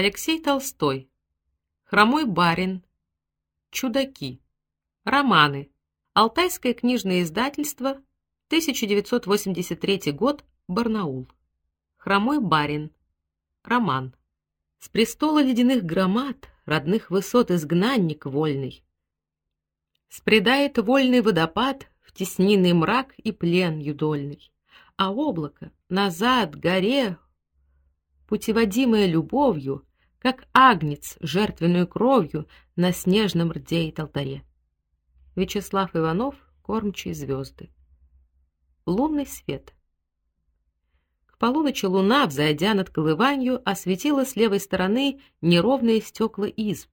Алексей Толстой. Хромой барин. Чудаки. Романы. Алтайское книжное издательство. 1983 год. Барнаул. Хромой барин. Роман. С престола ледяных громад, родных высот изгнанник вольный. Спредает вольный водопад в теснинный мрак и плен юдольный. А облако назад горе путеводимое любовью, как агнец жертвенную кровью на снежном рде алтаре. Вячеслав Иванов, кормчий звезды. Лунный свет. К полуночи луна, взойдя над колыванью, осветила с левой стороны неровные стекла изб.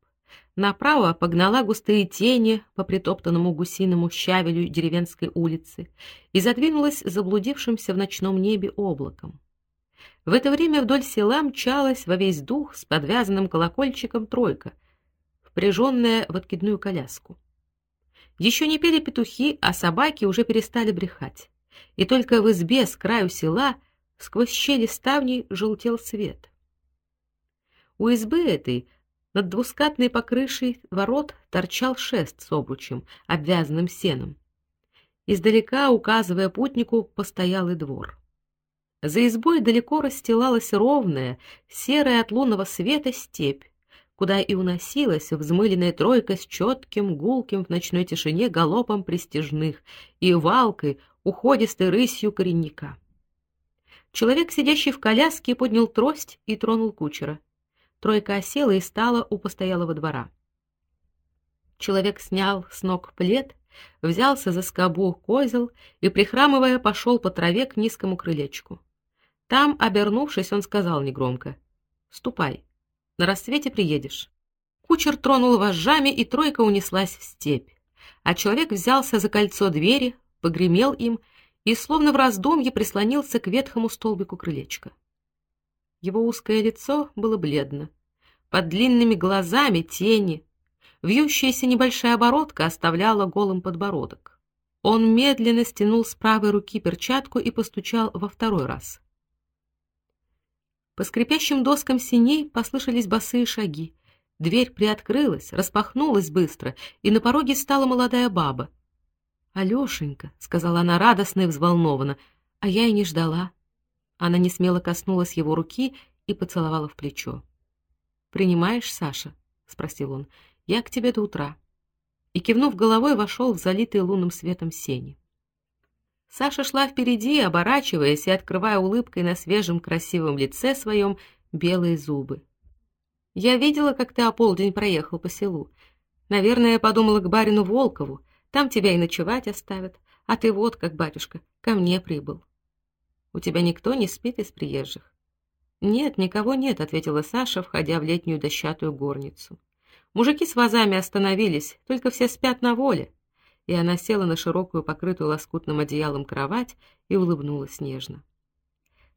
Направо погнала густые тени по притоптанному гусиному щавелю деревенской улицы и задвинулась заблудившимся в ночном небе облаком. В это время вдоль села мчалась во весь дух с подвязанным колокольчиком тройка, впряженная в откидную коляску. Еще не пели петухи, а собаки уже перестали брехать. И только в избе с краю села сквозь щели ставней желтел свет. У избы этой над двускатной покрышей ворот торчал шест с обручем, обвязанным сеном. Издалека, указывая путнику, постоялый двор. За избой далеко расстилалась ровная, серая от лунного света степь, куда и уносилась взмыленная тройка с четким гулким в ночной тишине галопом престижных и валкой, уходистой рысью коренника. Человек, сидящий в коляске, поднял трость и тронул кучера. Тройка осела и стала у постоялого двора. Человек снял с ног плед, взялся за скобу козел и прихрамывая пошел по траве к низкому крылечку. Там, обернувшись, он сказал негромко: "Ступай. На рассвете приедешь". Кучер тронул вожжами, и тройка унеслась в степь. А человек взялся за кольцо двери, погремел им и словно в раздумье прислонился к ветхому столбику крылечка. Его узкое лицо было бледно. Под длинными глазами тени, вьющаяся небольшая оборотка оставляла голым подбородок. Он медленно стянул с правой руки перчатку и постучал во второй раз. По скрипящим доскам синей послышались босые шаги. Дверь приоткрылась, распахнулась быстро, и на пороге стала молодая баба. "Алёшенька", сказала она радостно и взволнованно. "А я и не ждала". Она не смело коснулась его руки и поцеловала в плечо. "Принимаешь, Саша?" спросил он. "Я к тебе до утра". И кивнув головой, вошел в залитые лунным светом сени. Саша шла впереди, оборачиваясь и открывая улыбкой на свежем красивом лице своем белые зубы. Я видела, как ты ополдень проехал по селу. Наверное, я подумала к барину Волкову, там тебя и ночевать оставят, а ты вот, как батюшка, ко мне прибыл. У тебя никто не спит из приезжих? Нет, никого нет, ответила Саша, входя в летнюю дощатую горницу. Мужики с вазами остановились, только все спят на воле и она села на широкую, покрытую лоскутным одеялом кровать и улыбнулась нежно.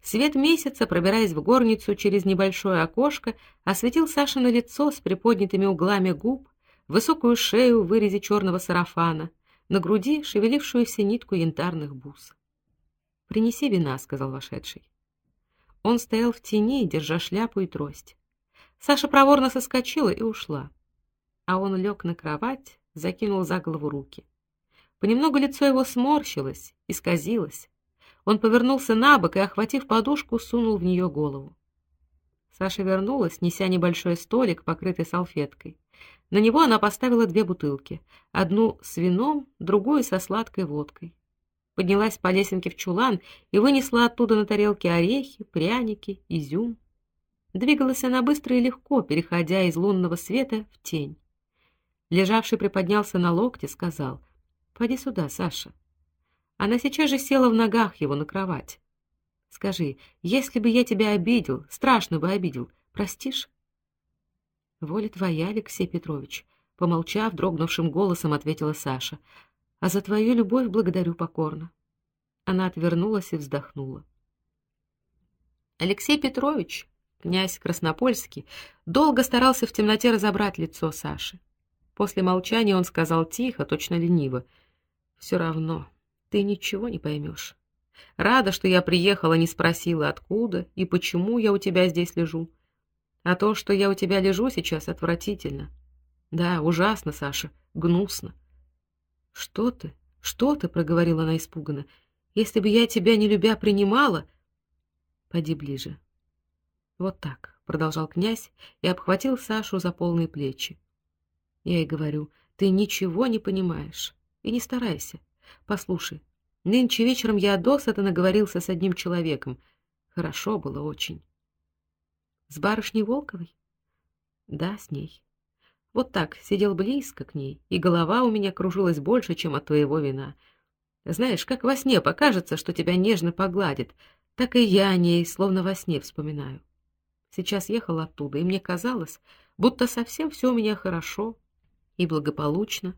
Свет месяца, пробираясь в горницу через небольшое окошко, осветил Сашино лицо с приподнятыми углами губ, высокую шею в вырезе черного сарафана, на груди шевелившуюся нитку янтарных бус. "Принеси вина", сказал вошедший. Он стоял в тени, держа шляпу и трость. Саша проворно соскочила и ушла. А он лег на кровать, закинул за голову руки. Понемногу лицо его сморщилось, исказилось. Он повернулся на бок и, охватив подушку, сунул в нее голову. Саша вернулась, неся небольшой столик, покрытый салфеткой. На него она поставила две бутылки: одну с вином, другую со сладкой водкой. Поднялась по лесенке в чулан и вынесла оттуда на тарелке орехи, пряники, изюм. Двигалась она быстро и легко, переходя из лунного света в тень. Лежавший приподнялся на локте, сказал: Поди сюда, Саша. Она сейчас же села в ногах его на кровать. Скажи, если бы я тебя обидел, страшно бы обидел, простишь? Воля твоя, Алексей Петрович, помолчав дрогнувшим голосом, ответила Саша. А за твою любовь благодарю покорно. Она отвернулась и вздохнула. Алексей Петрович, князь Краснопольский, долго старался в темноте разобрать лицо Саши. После молчания он сказал тихо, точно лениво: все равно ты ничего не поймешь. Рада, что я приехала, не спросила откуда и почему я у тебя здесь лежу. А то, что я у тебя лежу сейчас, отвратительно. Да, ужасно, Саша, гнусно. Что ты? Что ты, проговорила она испуганно. Если бы я тебя не любя принимала, поди ближе. Вот так, продолжал князь и обхватил Сашу за полные плечи. Я ей говорю: "Ты ничего не понимаешь. И не старайся. Послушай, нынче вечером я досыта наговорился с одним человеком. Хорошо было очень. С барышней Волковой? Да, с ней. Вот так, сидел близко к ней, и голова у меня кружилась больше, чем от твоего вина. Знаешь, как во сне покажется, что тебя нежно погладит, так и я о ней словно во сне вспоминаю. Сейчас ехал оттуда, и мне казалось, будто совсем все у меня хорошо и благополучно.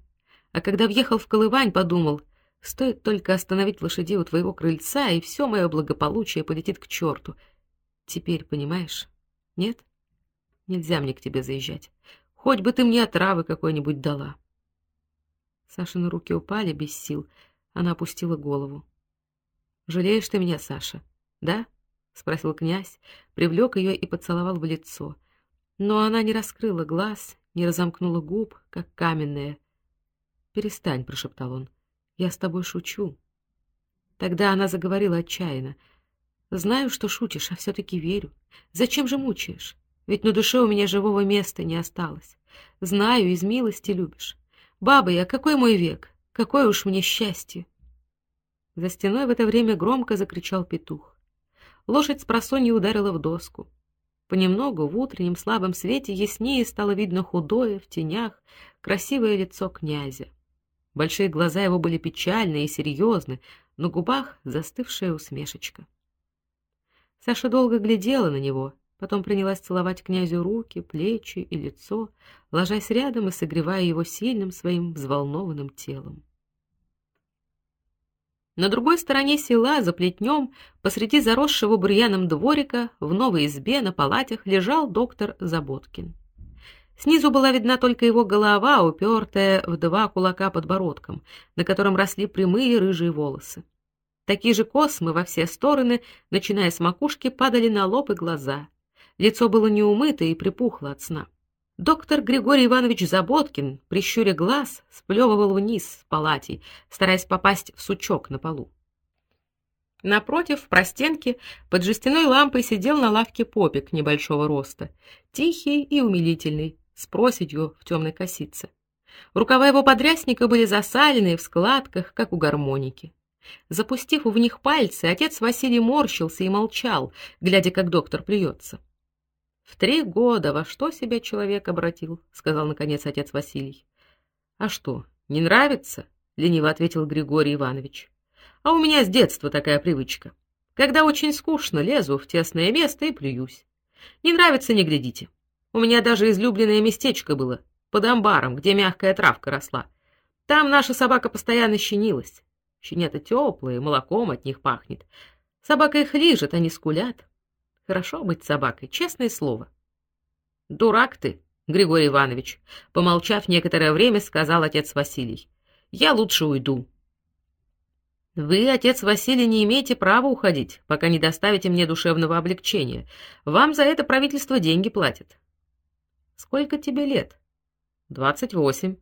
А когда въехал в Колывань, подумал, стоит только остановить лошадей у твоего крыльца, и все мое благополучие полетит к черту. Теперь понимаешь? Нет? Нельзя мне к тебе заезжать. Хоть бы ты мне отравы какой-нибудь дала. Сашины руки упали без сил. Она опустила голову. Жалеешь ты меня, Саша? Да? спросил князь, привлек ее и поцеловал в лицо. Но она не раскрыла глаз, не разомкнула губ, как каменная. "Перестань", прошептал он. "Я с тобой шучу". Тогда она заговорила отчаянно. "Знаю, что шутишь, а все таки верю. Зачем же мучаешь? Ведь на душе у меня живого места не осталось. Знаю, из милости любишь. Баба я, какой мой век? Какое уж мне счастье. За стеной в это время громко закричал петух. Лошадь с просонья ударила в доску. Понемногу в утреннем слабом свете яснее стало видно худое в тенях красивое лицо князя. Большие глаза его были печальны и серьезны, на губах застывшая усмешечка. Саша долго глядела на него, Потом принялась целовать князю руки, плечи и лицо, ложась рядом и согревая его сильным своим взволнованным телом. На другой стороне села, за плетнем, посреди заросшего бурьяном дворика, в новой избе на палатях лежал доктор Заботкин. Снизу была видна только его голова, упертая в два кулака подбородком, на котором росли прямые рыжие волосы. Такие же космы во все стороны, начиная с макушки, падали на лоб и глаза. Лицо было неумыто и припухло от сна. Доктор Григорий Иванович Заботкин, прищуря глаз, сплевывал вниз с палатей, стараясь попасть в сучок на полу. Напротив, в простенке, под жестяной лампой сидел на лавке попик небольшого роста, тихий и умилительный, с проседью в темной косице. Рукава его подрясника были засаленные в складках, как у гармоники. Запустив в них пальцы, отец Василий морщился и молчал, глядя, как доктор плюется. В три года во что себя человек обратил, сказал наконец отец Василий. А что, не нравится? лениво ответил Григорий Иванович. А у меня с детства такая привычка. Когда очень скучно, лезу в тесное место и плююсь. Не нравится, не глядите. У меня даже излюбленное местечко было под амбаром, где мягкая травка росла. Там наша собака постоянно щенилась. Щенята теплые, молоком от них пахнет. Собака их лижет, они скулят. Хорошо быть собакой, честное слово. Дурак ты, Григорий Иванович, помолчав некоторое время, сказал отец Василий. Я лучше уйду. Вы, отец Василий, не имеете права уходить, пока не доставите мне душевного облегчения. Вам за это правительство деньги платит. Сколько тебе лет? Двадцать восемь.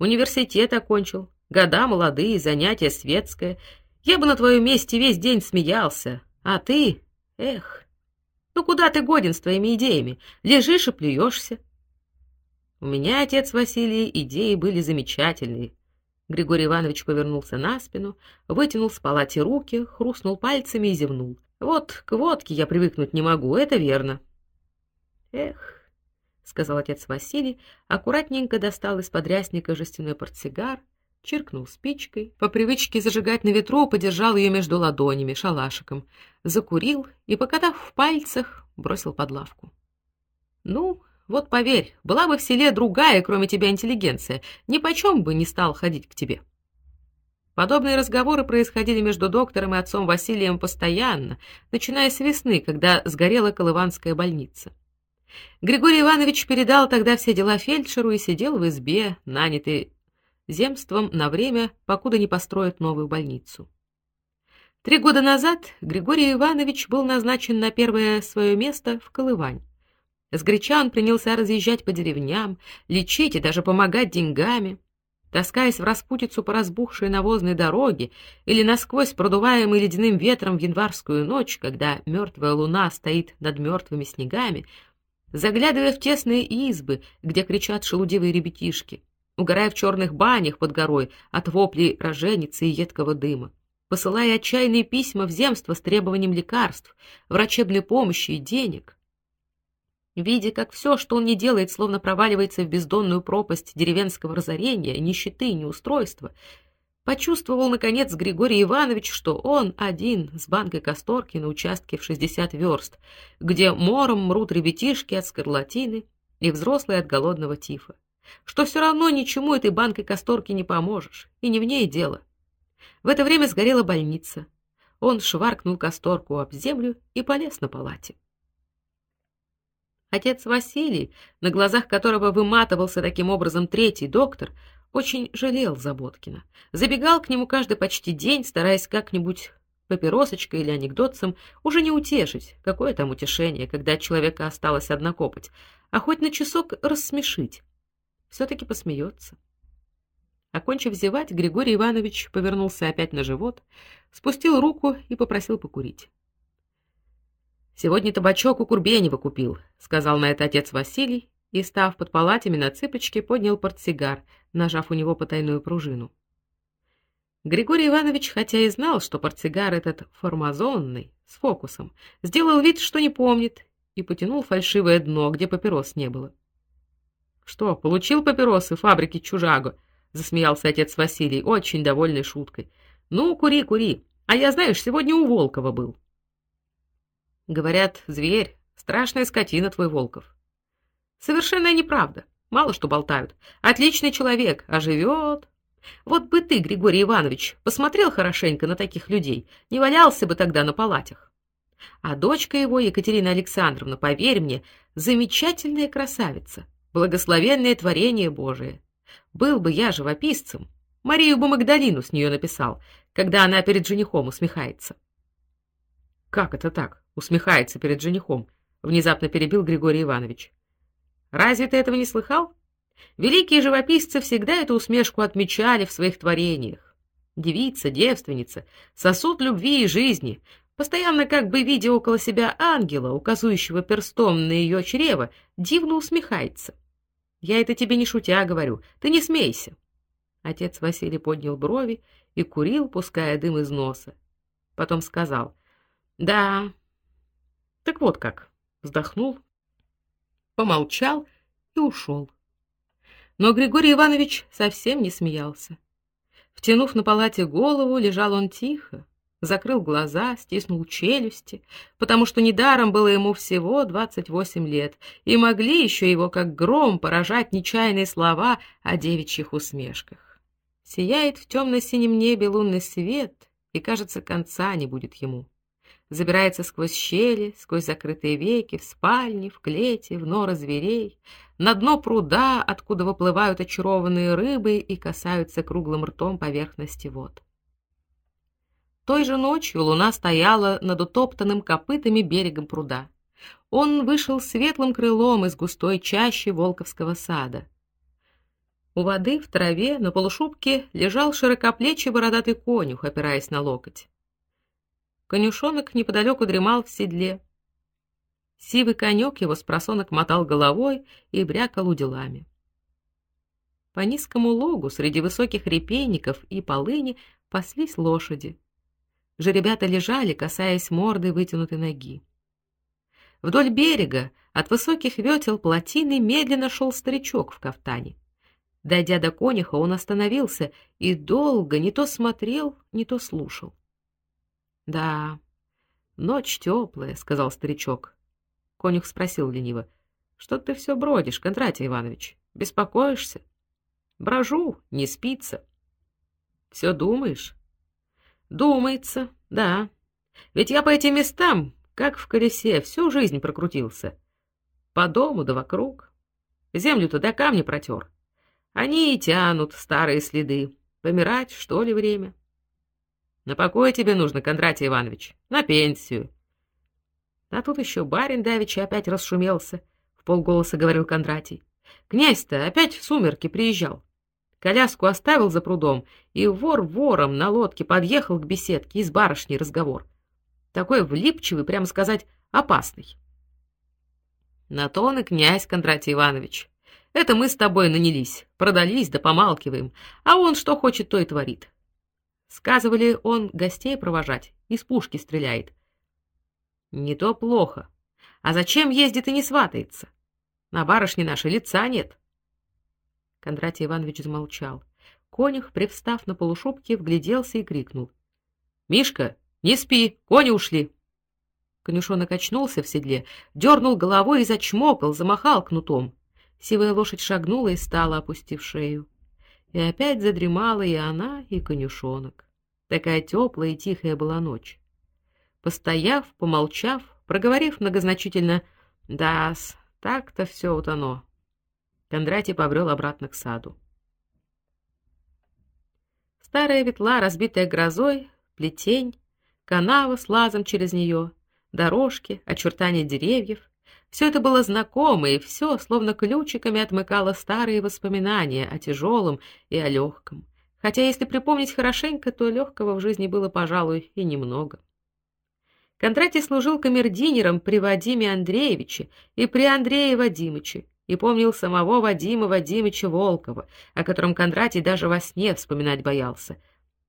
Университет окончил. Года молодые, занятия светское. Я бы на твоем месте весь день смеялся. А ты Эх, ну куда ты годен с твоими идеями? Лежишь и плюешься. У меня, отец Василий, идеи были замечательные. Григорий Иванович повернулся на спину, вытянул с палати руки, хрустнул пальцами и зевнул. Вот к водке я привыкнуть не могу, это верно. Эх, сказал отец Василий, аккуратненько достал из подрясника жестяной портсигар, чиркнул спичкой, по привычке зажигать на ветру, подержал ее между ладонями шалашиком, закурил и, покатав в пальцах, бросил под лавку. Ну, вот поверь, была бы в селе другая, кроме тебя, интеллигенция, ни почем бы не стал ходить к тебе. Подобные разговоры происходили между доктором и отцом Василием постоянно, начиная с весны, когда сгорела Колыванская больница. Григорий Иванович передал тогда все дела фельдшеру и сидел в избе, нанятый земством на время, покуда не построят новую больницу. Три года назад Григорий Иванович был назначен на первое свое место в Колывань. Сгоряча он принялся разъезжать по деревням, лечить и даже помогать деньгами. Таскаясь в распутицу по разбухшей навозной дороге или насквозь продуваемой ледяным ветром в январскую ночь, когда мертвая луна стоит над мертвыми снегами, заглядывая в тесные избы, где кричат шелудивые ребятишки, угорая в черных банях под горой от воплей роженицы и едкого дыма, посылая отчаянные письма в земство с требованием лекарств, врачебной помощи и денег — Видя, как все, что он не делает, словно проваливается в бездонную пропасть деревенского разорения, нищеты и неустройства, почувствовал наконец Григорий Иванович, что он один с банкой касторки на участке в 60 верст, где мором мрут ребятишки от скарлатины и взрослые от голодного тифа. Что все равно ничему этой банкой касторки не поможешь, и не в ней дело. В это время сгорела больница. Он шваркнул касторку об землю и полез на палате. Отец Василий, на глазах которого выматывался таким образом третий доктор, очень жалел Заботкина. Забегал к нему каждый почти день, стараясь как-нибудь папиросочкой или анекдотцем уже не утешить, какое там утешение, когда от человека осталась одна копоть, а хоть на часок рассмешить. все таки посмеется. Окончив зевать, Григорий Иванович повернулся опять на живот, спустил руку и попросил покурить. Сегодня табачок у Курбенева купил, сказал на это отец Василий и, став под палатами на цыпочки, поднял портсигар, нажав у него потайную пружину. Григорий Иванович, хотя и знал, что портсигар этот формазонный, с фокусом, сделал вид, что не помнит, и потянул фальшивое дно, где папирос не было. Что, получил папиросы фабрики Чужаго? засмеялся отец Василий, очень довольный шуткой. Ну, кури, кури. А я, знаешь, сегодня у Волкова был. Говорят, зверь, страшная скотина твой Волков. Совершенно неправда. Мало что болтают. Отличный человек, а живет... Вот бы ты, Григорий Иванович, посмотрел хорошенько на таких людей, не валялся бы тогда на палатях. А дочка его, Екатерина Александровна, поверь мне, замечательная красавица, благословенное творение Божие. Был бы я живописцем, Марию бы Магдалину с нее написал, когда она перед женихом усмехается. Как это так? усмехается перед женихом, внезапно перебил Григорий Иванович. Разве ты этого не слыхал? Великие живописцы всегда эту усмешку отмечали в своих творениях. Девица, девственница, сосуд любви и жизни, постоянно как бы видя около себя ангела, указывающего перстом на ее чрево, дивно усмехается. Я это тебе не шутя говорю, ты не смейся. Отец Василий поднял брови и курил, пуская дым из носа. Потом сказал: "Да, так вот как, вздохнул, помолчал и ушел. Но Григорий Иванович совсем не смеялся. Втянув на палате голову, лежал он тихо, закрыл глаза, стиснул челюсти, потому что недаром было ему всего двадцать восемь лет, и могли еще его как гром поражать нечаянные слова о девичьих усмешках. Сияет в темно синем небе лунный свет, и, кажется, конца не будет ему забирается сквозь щели, сквозь закрытые веки, в спальни, в клети, в норы зверей, на дно пруда, откуда выплывают очарованные рыбы и касаются круглым ртом поверхности вод. Той же ночью луна стояла над утоптанным копытами берегом пруда. Он вышел светлым крылом из густой чащи Волковского сада. У воды в траве на полушубке лежал широкоплечий бородатый конюх, опираясь на локоть. Конюшонок неподалеку дремал в седле. Сивый конек его с просонок мотал головой и брякал уделами. По низкому логу среди высоких репейников и полыни паслись лошади. Жеребята лежали, касаясь морды вытянутой ноги. Вдоль берега от высоких ветел плотины медленно шел старичок в кафтане. Дойдя до конюха, он остановился и долго не то смотрел, не то слушал. Да. Ночь теплая, сказал старичок. Конюх спросил лениво: "Что ты все бродишь, Кондратий Иванович? Беспокоишься?" "Брожу, не спится." Все думаешь?" "Думается. Да. Ведь я по этим местам, как в колесе, всю жизнь прокрутился. По дому да вокруг. Землю туда камни протер. Они и тянут старые следы. Помирать, что ли, время?" На покой тебе нужно, Кондратий Иванович, на пенсию. А тут еще барин давеча опять расшумелся. в полголоса говорил Кондратий. Князь-то опять в сумерки приезжал. Коляску оставил за прудом, и вор вором на лодке подъехал к беседке и с барышней разговор. Такой влипчивый, прямо сказать, опасный. На то он и князь Кондратий Иванович. Это мы с тобой нанялись, продались да помалкиваем, а он что хочет, то и творит. Сказывали, он гостей провожать, из пушки стреляет. Не то плохо. А зачем ездит и не сватается? На барышне нашей лица нет. Кондратий Иванович замолчал. Конюх, привстав на полушубке, вгляделся и крикнул: "Мишка, не спи, кони ушли!" Конюшонок очнулся в седле, дернул головой и зачмокал, замахал кнутом. Сивая лошадь шагнула и стала, опустив шею. И опять задремала и она, и конюшонок. Такая теплая и тихая была ночь. Постояв, помолчав, проговорив многозначительно «Да-с, так-то все вот оно», Кондратий побрел обратно к саду. Старая ветла, разбитая грозой, плетень, канава с лазом через нее, дорожки, очертания деревьев — все это было знакомо, и все словно ключиками отмыкало старые воспоминания о тяжелом и о легком. Хотя, если припомнить хорошенько, то легкого в жизни было, пожалуй, и немного. Кондратий служил камердинером при Вадиме Андреевиче и при Андрее Вадимовиче, и помнил самого Вадима Вадимовича Волкова, о котором Кондратий даже во сне вспоминать боялся.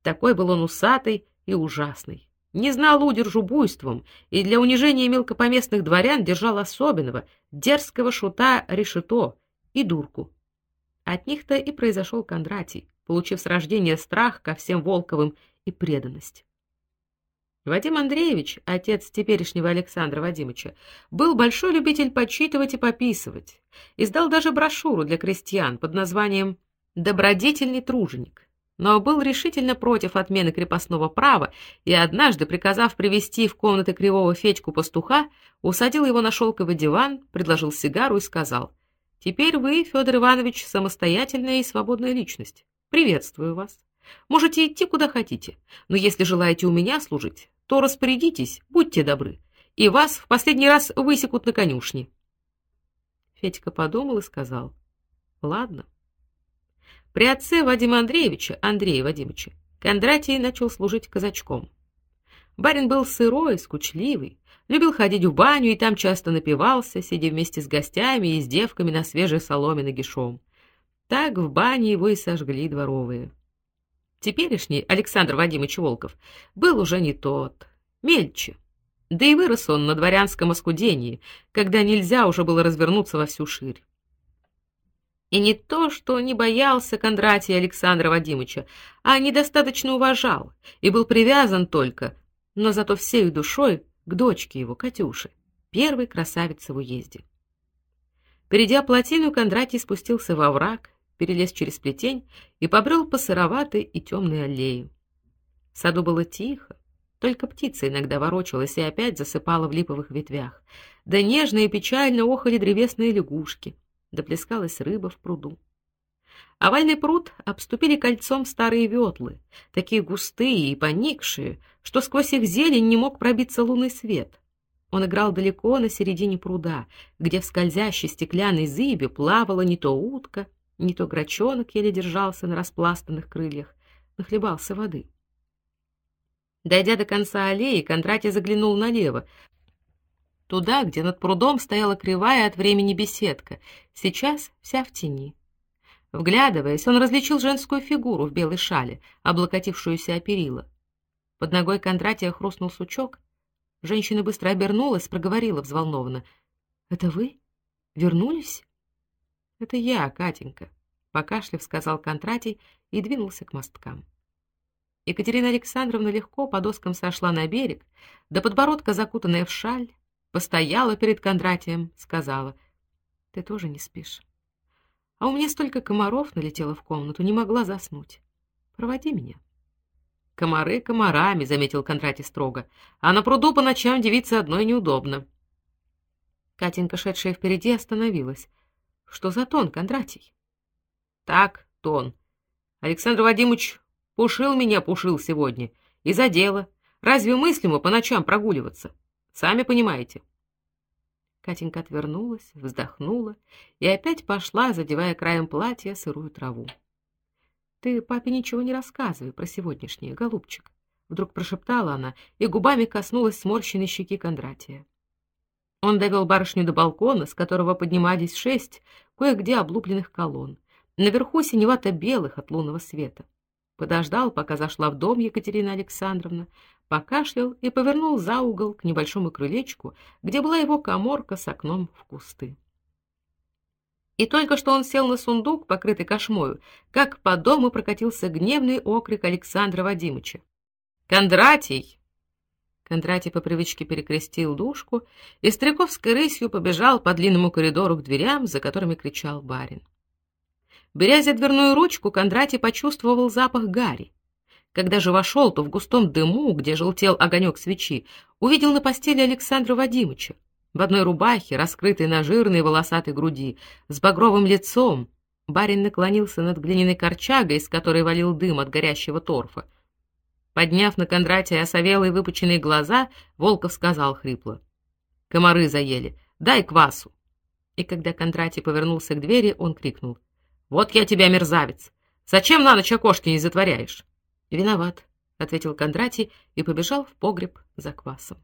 Такой был он усатый и ужасный. Не знал удержу буйством, и для унижения мелкопоместных дворян держал особенного, дерзкого шута Решето и дурку. От них-то и произошел Кондратий, получив с рождения страх ко всем Волковым и преданность. Вадим Андреевич, отец теперешнего Александра Вадимовича, был большой любитель подсчитывать и пописывать. Издал даже брошюру для крестьян под названием Добродетельный труженик. Но был решительно против отмены крепостного права и однажды, приказав привести в комнаты кривого Федьку пастуха, усадил его на шелковый диван, предложил сигару и сказал: "Теперь вы, Федор Иванович, самостоятельная и свободная личность. Приветствую вас. Можете идти куда хотите, но если желаете у меня служить, то распорядитесь, будьте добры, и вас в последний раз высекут на конюшне. Федька подумал и сказал: "Ладно". При отце Вадима Андреевича, Андрея Вадимовича, Кондратий начал служить казачком. Барин был сырой, скучливый, любил ходить в баню и там часто напивался, сидя вместе с гостями и с девками на свежей соломе нагишом. Так в бане его и сожгли дворовые. Теперешний Александр Вадимович Волков был уже не тот, мельче. Да и вырос он на дворянском оскудении, когда нельзя уже было развернуться во всю ширь. И не то, что не боялся Кондратия Александра Вадимовича, а недостаточно уважал и был привязан только, но зато всей душой к дочке его, Катюше, первой красавице в уезде. Перейдя плотину, Кондратий спустился во враг перелез через плетень и побрел по сыроватой и темной аллее. В саду было тихо, только птица иногда ворочалась и опять засыпала в липовых ветвях. Да нежно и печально охали древесные лягушки, да плескалась рыба в пруду. Овальный пруд обступили кольцом старые ветлы, такие густые и поникшие, что сквозь их зелень не мог пробиться лунный свет. Он играл далеко на середине пруда, где в скользящей стеклянной зыбе плавала не то утка, не то грачонок еле держался на распластанных крыльях, нахлебался воды. Дойдя до конца аллеи, Кондратий заглянул налево, туда, где над прудом стояла кривая от времени беседка, сейчас вся в тени. Вглядываясь, он различил женскую фигуру в белой шале, облокотившуюся о перила. Под ногой Кондратия хрустнул сучок. Женщина быстро обернулась, проговорила взволнованно: "Это вы? Вернулись?" Это я, Катенька, покашляв, сказал Контратий и двинулся к мосткам. Екатерина Александровна легко по доскам сошла на берег, до подбородка закутанная в шаль, постояла перед Кондратием, сказала: "Ты тоже не спишь?" А у меня столько комаров налетело в комнату, не могла заснуть. Проводи меня. Комары комарами, заметил Кондратий строго. А на пруду по ночам девиться одной неудобно. Катенька, шедшая впереди, остановилась. Что за тон, Кондратий? Так, тон. Александр Вадимович пушил меня, пушил сегодня. И за дело. Разве мыслимо по ночам прогуливаться? Сами понимаете. Катенька отвернулась, вздохнула и опять пошла, задевая краем платья сырую траву. Ты папе ничего не рассказывай про сегодняшнее, голубчик, вдруг прошептала она и губами коснулась сморщенной щеки Кондратия. Он довел барышню до балкона, с которого поднимались шесть кое-где облупленных колонн. Наверху синевато-белых от лунного света. Подождал, пока зашла в дом Екатерина Александровна, покашлял и повернул за угол к небольшому крылечку, где была его каморка с окном в кусты. И только что он сел на сундук, покрытый кошмою, как по дому прокатился гневный окрик Александра Вадимовича. «Кондратий!» Кондратий по привычке перекрестил дужку и стряковской рысью побежал по длинному коридору к дверям, за которыми кричал барин. Беря за дверную ручку, Кондратий почувствовал запах гари. Когда же вошел, то в густом дыму, где желтел огонек свечи, увидел на постели Александра Вадимовича в одной рубахе, раскрытой на жирной волосатой груди, с багровым лицом. Барин наклонился над глиняной корчагой, из которой валил дым от горящего торфа. Подняв на Кондратия осовелые выпученные глаза, Волков сказал хрипло: "Комары заели. Дай квасу". И когда Кондратий повернулся к двери, он крикнул: "Вот я тебя, мерзавец! Зачем на ночь окошки не затворяешь?" "Виноват", ответил Кондратий и побежал в погреб за квасом.